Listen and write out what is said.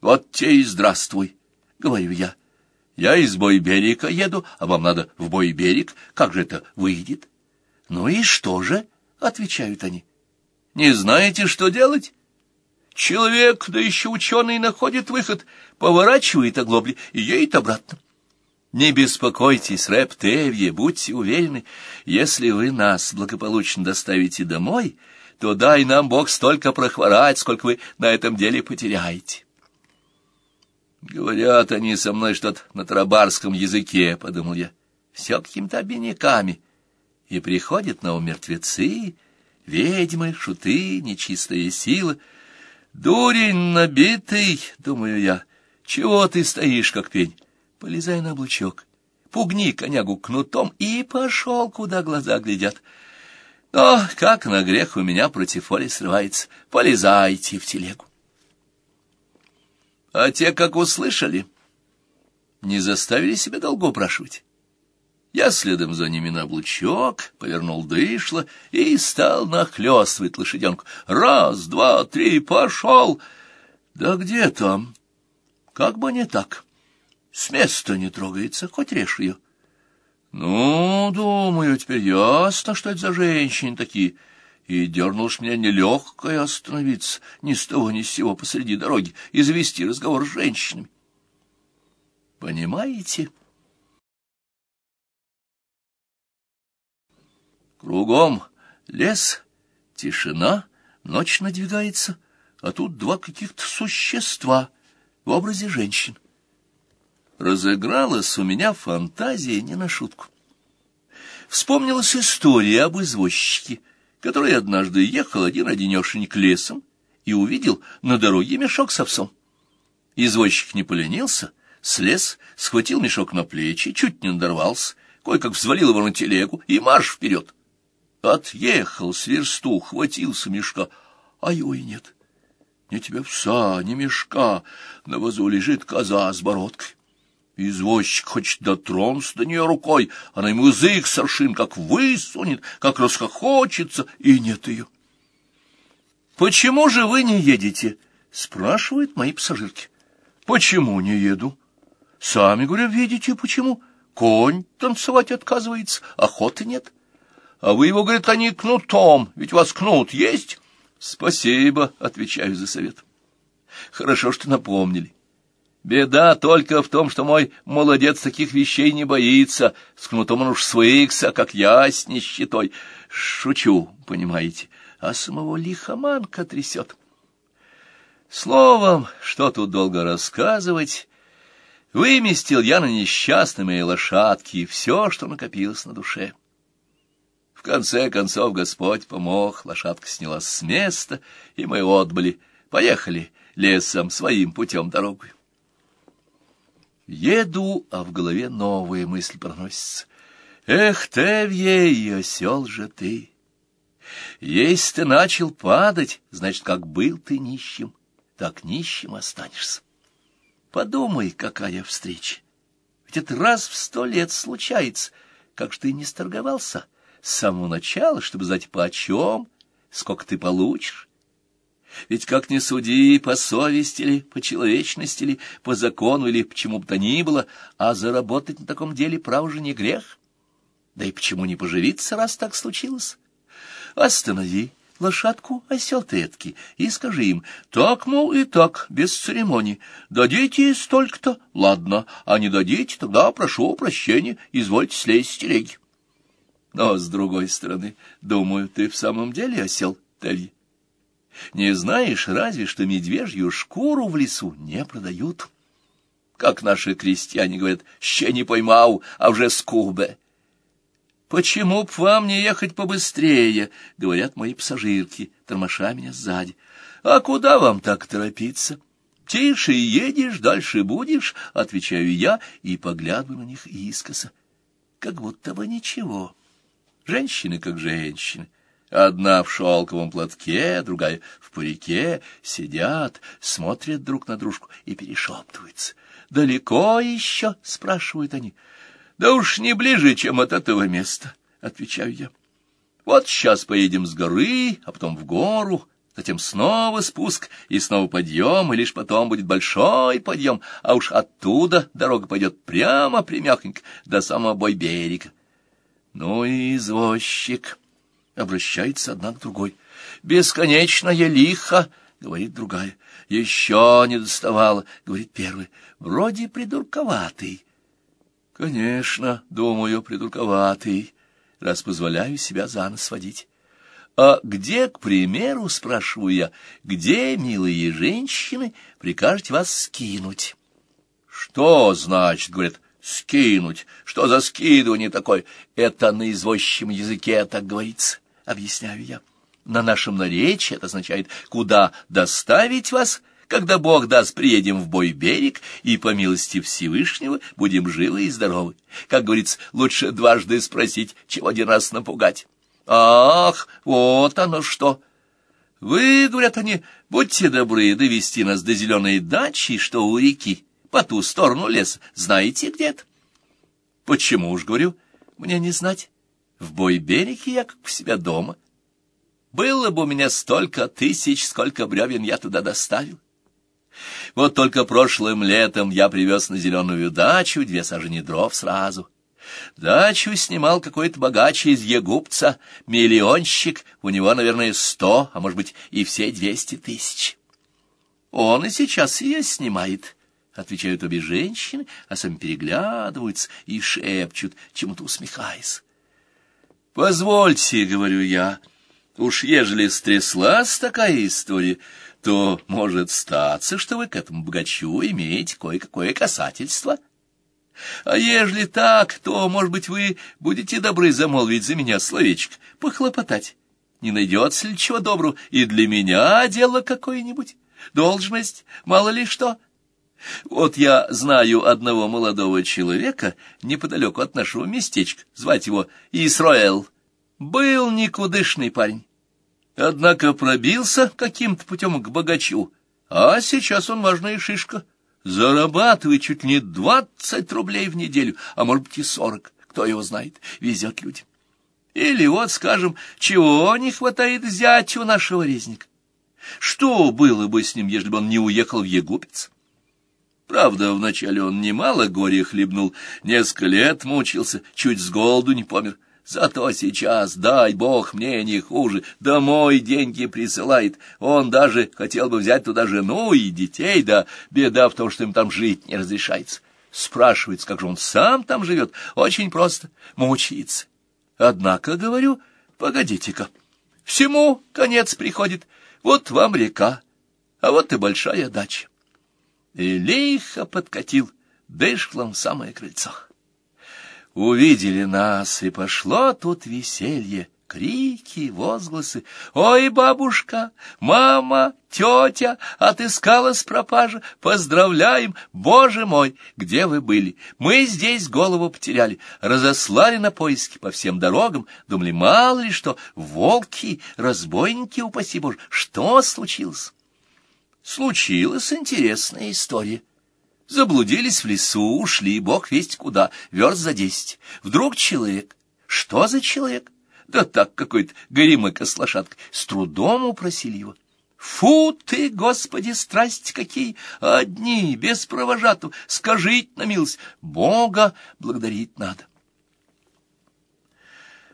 Вот те и здравствуй, — говорю я. Я из Бойберика еду, а вам надо в Бойбеrik. Как же это выйдет? Ну и что же? — отвечают они. Не знаете, что делать? Человек, да еще ученый, находит выход, поворачивает оглобли и едет обратно. Не беспокойтесь, рэп Тевье, будьте уверены, если вы нас благополучно доставите домой, то дай нам Бог столько прохворать, сколько вы на этом деле потеряете. Говорят они со мной что-то на тарабарском языке, — подумал я, — все какими-то обиняками. И приходят на умертвецы, ведьмы, шуты, нечистая сила. Дурень набитый, — думаю я, — чего ты стоишь, как пень? Полезай на облучок, пугни конягу кнутом и пошел, куда глаза глядят. Но, как на грех, у меня против воли срывается. Полезайте в телегу. А те, как услышали, не заставили себя долго упрашивать. Я следом за ними на облучок, повернул дышло и стал нахлёстывать лошаденку. Раз, два, три, пошел. Да где там? Как бы не так. С места не трогается, хоть режь ее. Ну, думаю, теперь ясно, что это за женщины такие. И дернул ж меня нелегкое остановиться ни с того ни с сего посреди дороги и завести разговор с женщинами. Понимаете? Кругом лес, тишина, ночь надвигается, а тут два каких-то существа в образе женщин. Разыгралась у меня фантазия не на шутку. Вспомнилась история об извозчике, который однажды ехал один-одинешенек лесом и увидел на дороге мешок с овсом. Извозчик не поленился, слез, схватил мешок на плечи, чуть не надорвался, кое-как взвалил его на телегу и марш вперед. Отъехал с версту, хватился мешка, а его и нет. Ни тебя пса, ни мешка, на вазу лежит коза с бородкой. Извозчик хочет дотронуться до нее рукой, она ему язык соршин как высунет, как расхохочется, и нет ее. «Почему же вы не едете?» — спрашивают мои пассажирки. «Почему не еду?» «Сами, говорю, видите, почему. Конь танцевать отказывается, охоты нет». А вы его, говорит, они кнутом, ведь у вас кнут есть? Спасибо, отвечаю за совет. Хорошо, что напомнили. Беда только в том, что мой молодец таких вещей не боится. С кнутом он уж свыкся, как я с нищетой. Шучу, понимаете, а самого лихоманка трясет. Словом, что тут долго рассказывать, выместил я на несчастной моей лошадке все, что накопилось на душе. В конце концов Господь помог, лошадка снялась с места, и мы отбыли, поехали лесом своим путем дорогой. Еду, а в голове новая мысль проносится. Эх, Тевье, осел же ты! Если ты начал падать, значит, как был ты нищим, так нищим останешься. Подумай, какая встреча! Ведь это раз в сто лет случается, как же ты не сторговался, — с самого начала, чтобы знать почем, сколько ты получишь. Ведь как ни суди, по совести ли, по человечности ли, по закону или почему бы то ни было, а заработать на таком деле, право же, не грех. Да и почему не поживиться, раз так случилось? Останови лошадку, осел ты и скажи им, так, мол, и так, без церемоний, дадите столько-то, ладно, а не дадите, тогда прошу прощения, извольте слезть с телеги. Но, с другой стороны, думаю, ты в самом деле осел, Теви. Не знаешь разве, что медвежью шкуру в лесу не продают? Как наши крестьяне говорят, «ще не поймал, а уже скубе». «Почему б вам не ехать побыстрее?» — говорят мои пассажирки, тормоша меня сзади. «А куда вам так торопиться?» «Тише едешь, дальше будешь», — отвечаю я и поглядываю на них искоса. Как будто бы ничего. Женщины как женщины. Одна в шелковом платке, другая в парике, сидят, смотрят друг на дружку и перешептываются. «Далеко еще?» — спрашивают они. «Да уж не ближе, чем от этого места», — отвечаю я. «Вот сейчас поедем с горы, а потом в гору, затем снова спуск и снова подъем, и лишь потом будет большой подъем, а уж оттуда дорога пойдет прямо примехонько до самого бойберега. Ну и извозчик обращается одна к другой. «Бесконечная лиха!» — говорит другая. «Еще не доставала!» — говорит первая. «Вроде придурковатый». «Конечно, думаю, придурковатый, раз позволяю себя за нос водить». «А где, к примеру, — спрашиваю я, — где, милые женщины, прикажете вас скинуть?» «Что значит, — говорят, — скинуть? Что за скидывание такое? Это на извозчем языке так говорится, — объясняю я. На нашем наречии это означает «куда доставить вас?» Когда Бог даст, приедем в бой берег, и, по милости Всевышнего, будем живы и здоровы. Как говорится, лучше дважды спросить, чего один раз напугать. Ах, вот оно что! Вы, говорят они, будьте добры довести нас до зеленой дачи, что у реки, по ту сторону леса. Знаете, где это? Почему уж, говорю, мне не знать? В Бойбереке я как у себя дома. Было бы у меня столько тысяч, сколько бревен я туда доставил. Вот только прошлым летом я привез на зеленую дачу две сажени дров сразу — Дачу снимал какой-то богач из Егупца, миллионщик, у него, наверное, сто, а может быть, и все двести тысяч. Он и сейчас ее снимает, — отвечают обе женщины, а сами переглядываются и шепчут, чему-то усмехаясь. «Позвольте, — говорю я, — уж ежели стряслась такая история, то может статься, что вы к этому богачу имеете кое-какое касательство». А ежели так, то, может быть, вы будете добры замолвить за меня словечко, похлопотать. Не найдется ли чего доброго и для меня дело какое-нибудь? Должность, мало ли что. Вот я знаю одного молодого человека неподалеку от нашего местечка, звать его Исраэл. Был никудышный парень. Однако пробился каким-то путем к богачу, а сейчас он важная шишка — зарабатывает чуть ли не двадцать рублей в неделю, а может быть и сорок, кто его знает, везет людям. Или вот, скажем, чего не хватает взять у нашего резника? Что было бы с ним, если бы он не уехал в Егупец? Правда, вначале он немало горя хлебнул, несколько лет мучился, чуть с голоду не помер. Зато сейчас, дай бог, мне не хуже, домой деньги присылает. Он даже хотел бы взять туда жену и детей, да беда в том, что им там жить не разрешается. Спрашивается, как же он сам там живет. Очень просто, мучается. Однако, говорю, погодите-ка, всему конец приходит. Вот вам река, а вот и большая дача. И лихо подкатил дышлом самое крыльцо. Увидели нас, и пошло тут веселье, крики, возгласы. «Ой, бабушка! Мама! Тетя! Отыскалась пропажа! Поздравляем! Боже мой! Где вы были? Мы здесь голову потеряли, разослали на поиски по всем дорогам, думали, мало ли что, волки, разбойники, упаси Боже, что случилось?» Случилась интересная история. Заблудились в лесу, ушли, бог весть куда, верст за десять. Вдруг человек. Что за человек? Да так, какой-то горемыка с лошадкой. С трудом упросили его. Фу ты, Господи, страсти какие! Одни, без провожату, скажите на милость. Бога благодарить надо.